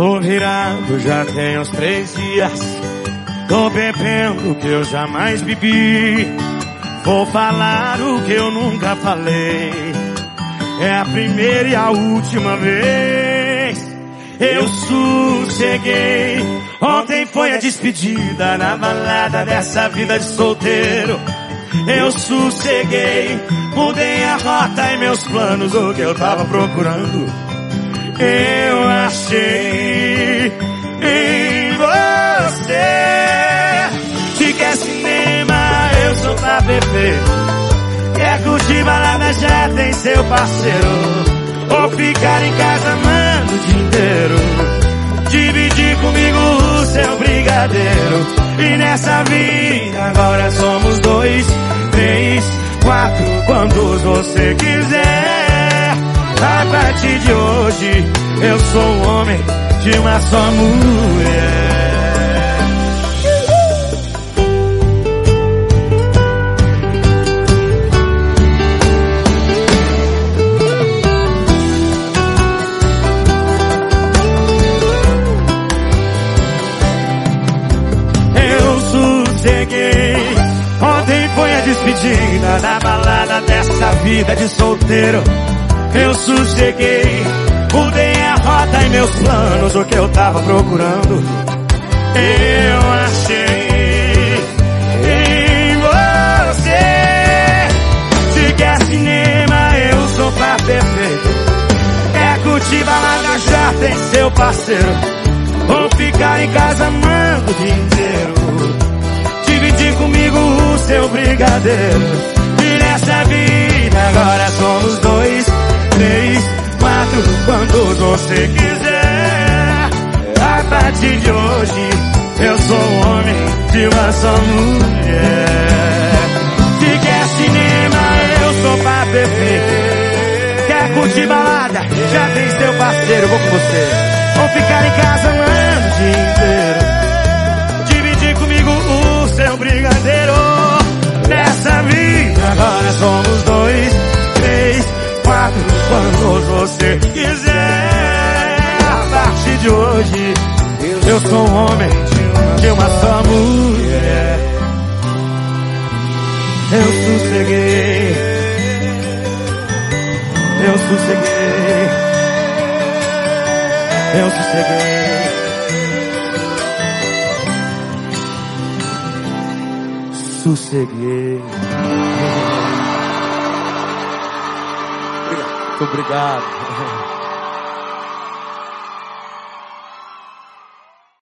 Tô virado já tem uns três dias. Tô bebendo o que eu jamais bebi. Vou falar o que eu nunca falei. É a primeira e a última vez. Eu sosseguei. Ontem foi a despedida na balada dessa vida de solteiro. Eu sosseguei. Mudei a rota e meus planos, o que eu tava procurando. Eu achei em você. Se quer cinema, eu sou pra beber. Quer curtir balada, já tem seu parceiro. Ou ficar em casa, mano, o dia inteiro. Dividir comigo o seu brigadeiro. E nessa vida agora somos dois, eu sou um homem de uma só mulher. Eu sosseguei. Ontem foi a despedida da balada dessa vida de solteiro. Eu sosseguei. Mudei rota e meus planos, o que eu tava procurando. Eu achei em você. Se quer cinema, eu sou pra perfeito. É curtir balada, já tem seu parceiro. Vou ficar em casa, mando o dia inteiro. Dividir comigo o seu brigadeiro. E nessa vida quantos você quiser. A partir de hoje, eu sou um homem de uma só mulher. Se quer cinema, eu sou pra beber. Quer curtir balada? Já tem seu parceiro, vou com você. Vou ficar em casa, mano, o dia inteiro. Dividir comigo o seu brigadeiro. Nessa vida agora somos dois, três, quatro, quantos você quiser. De hoje, eu sou um homem de uma só mulher. Eu sosseguei. Eu sosseguei. Eu sosseguei. Sosseguei. Muito obrigado.